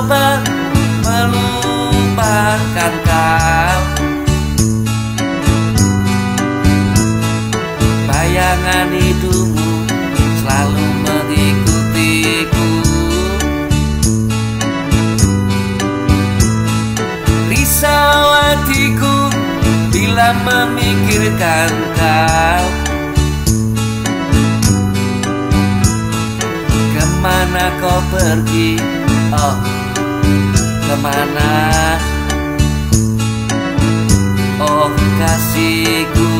coba melupakan kau. Bayangan hidupmu selalu mengikutiku. Risau hatiku bila memikirkan kau. Ke mana kau pergi, oh ke mana? Oh kasihku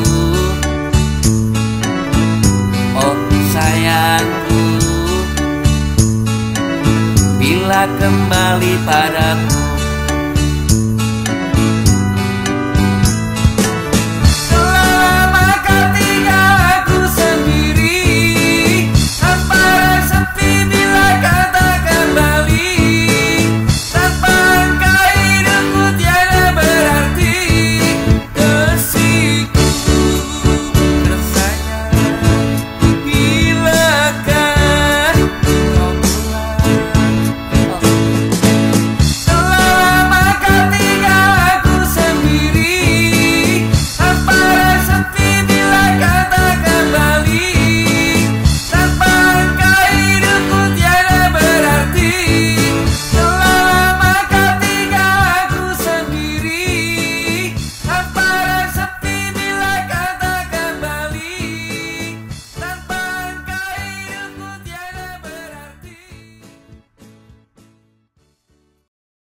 Oh sayangku Bila kembali padaku